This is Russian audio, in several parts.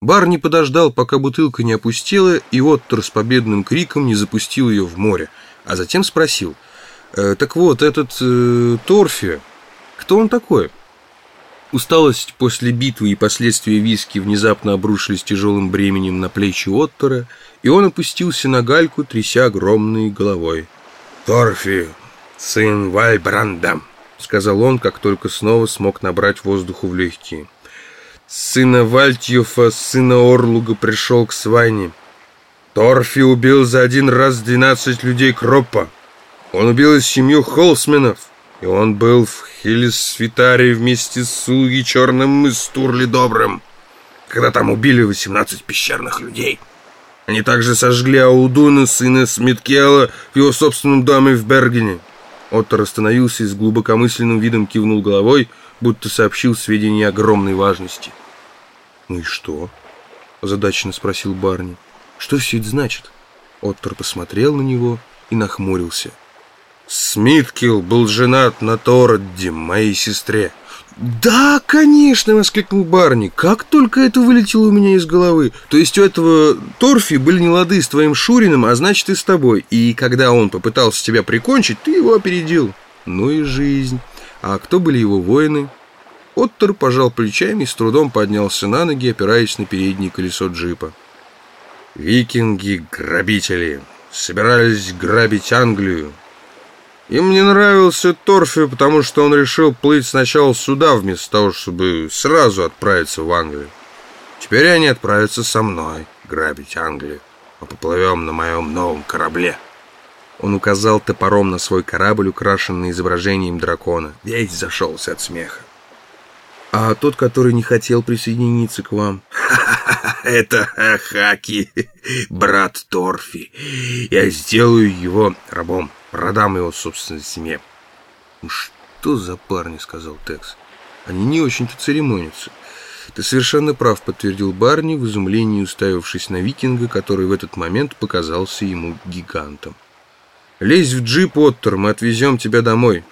Бар не подождал, пока бутылка не опустела, и Оттер с победным криком не запустил ее в море, а затем спросил, «Э, «Так вот, этот э, Торфи, кто он такой?» Усталость после битвы и последствия виски внезапно обрушились тяжелым бременем на плечи Оттера, и он опустился на гальку, тряся огромной головой. «Торфи, сын Вальбранда», — сказал он, как только снова смог набрать воздуху в легкие. «Сына Вальтьюфа, сына Орлуга, пришел к Свайне. Торфи убил за один раз двенадцать людей Кроппа. Он убил и семью Холсменов, и он был в Хиллис-Свитаре вместе с Суги Черным и Стурли Добрым, когда там убили 18 пещерных людей. Они также сожгли Аудуна, сына Смиткела, в его собственном доме в Бергене. Оттор остановился и с глубокомысленным видом кивнул головой, будто сообщил сведения огромной важности. «Ну и что?» – озадаченно спросил Барни. «Что все это значит?» Оттор посмотрел на него и нахмурился – Смиткил был женат на Тородде, моей сестре. «Да, конечно!» — воскликнул Барни. «Как только это вылетело у меня из головы! То есть у этого Торфи были не лады с твоим Шуриным, а значит и с тобой. И когда он попытался тебя прикончить, ты его опередил. Ну и жизнь. А кто были его воины?» Оттер пожал плечами и с трудом поднялся на ноги, опираясь на переднее колесо джипа. «Викинги-грабители собирались грабить Англию, им не нравился Торфи, потому что он решил плыть сначала сюда, вместо того, чтобы сразу отправиться в Англию. Теперь они отправятся со мной грабить Англию. Мы поплывем на моем новом корабле. Он указал топором на свой корабль, украшенный изображением дракона. Весь зашелся от смеха. А тот, который не хотел присоединиться к вам? Это Хаки, брат Торфи. Я сделаю его рабом. Продам его собственной семье. «Ну что за парни?» — сказал Текс. «Они не очень-то церемонятся». «Ты совершенно прав», — подтвердил Барни, в изумлении уставившись на викинга, который в этот момент показался ему гигантом. «Лезь в джип, Оттер, мы отвезем тебя домой».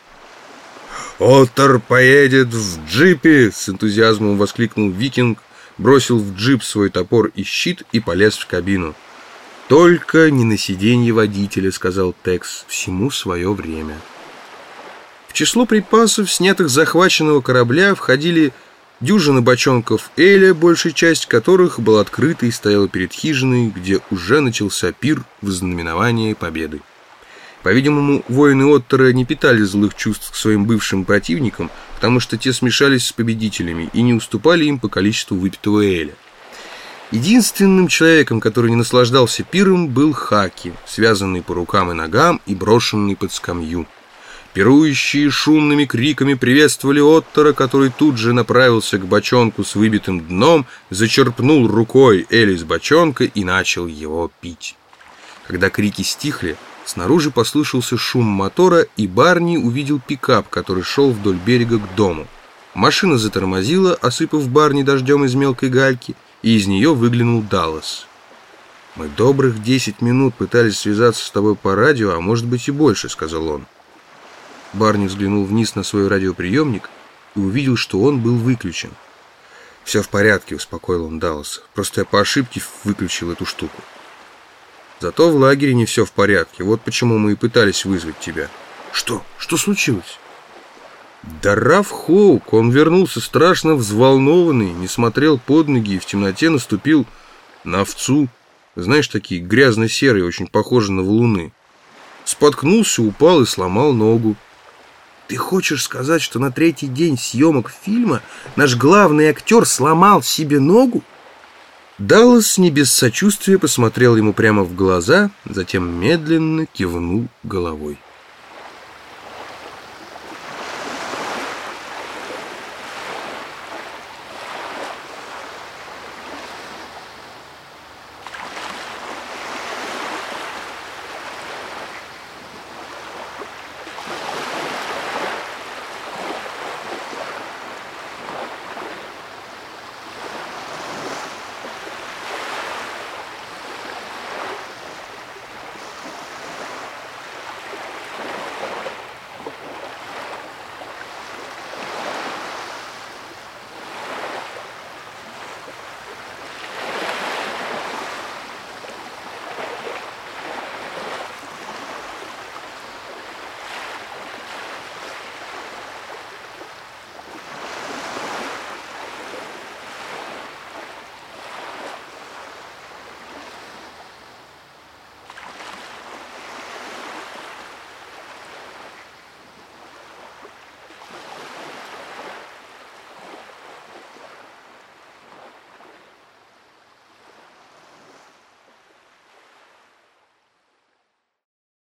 «Оттер поедет в джипе!» — с энтузиазмом воскликнул викинг, бросил в джип свой топор и щит и полез в кабину. «Только не на сиденье водителя», — сказал Текс, — «всему свое время». В число припасов, снятых с захваченного корабля, входили дюжина бочонков Эля, большая часть которых была открыта и стояла перед хижиной, где уже начался пир в знаменование победы. По-видимому, воины Оттера не питали злых чувств к своим бывшим противникам, потому что те смешались с победителями и не уступали им по количеству выпитого Эля. Единственным человеком, который не наслаждался пиром, был Хаки, связанный по рукам и ногам и брошенный под скамью. Пирующие шумными криками приветствовали Оттера, который тут же направился к бочонку с выбитым дном, зачерпнул рукой Эли из бочонка и начал его пить. Когда крики стихли, снаружи послышался шум мотора, и Барни увидел пикап, который шел вдоль берега к дому. Машина затормозила, осыпав Барни дождем из мелкой гальки, и из нее выглянул Даллас. «Мы добрых десять минут пытались связаться с тобой по радио, а может быть и больше», — сказал он. Барни взглянул вниз на свой радиоприемник и увидел, что он был выключен. «Все в порядке», — успокоил он Далласа. «Просто я по ошибке выключил эту штуку». «Зато в лагере не все в порядке. Вот почему мы и пытались вызвать тебя». «Что? Что случилось?» Да Раф Хоук, он вернулся страшно взволнованный, не смотрел под ноги и в темноте наступил на овцу. Знаешь, такие грязно-серые, очень похожи на валуны. Споткнулся, упал и сломал ногу. Ты хочешь сказать, что на третий день съемок фильма наш главный актер сломал себе ногу? Даллас не без сочувствия посмотрел ему прямо в глаза, затем медленно кивнул головой.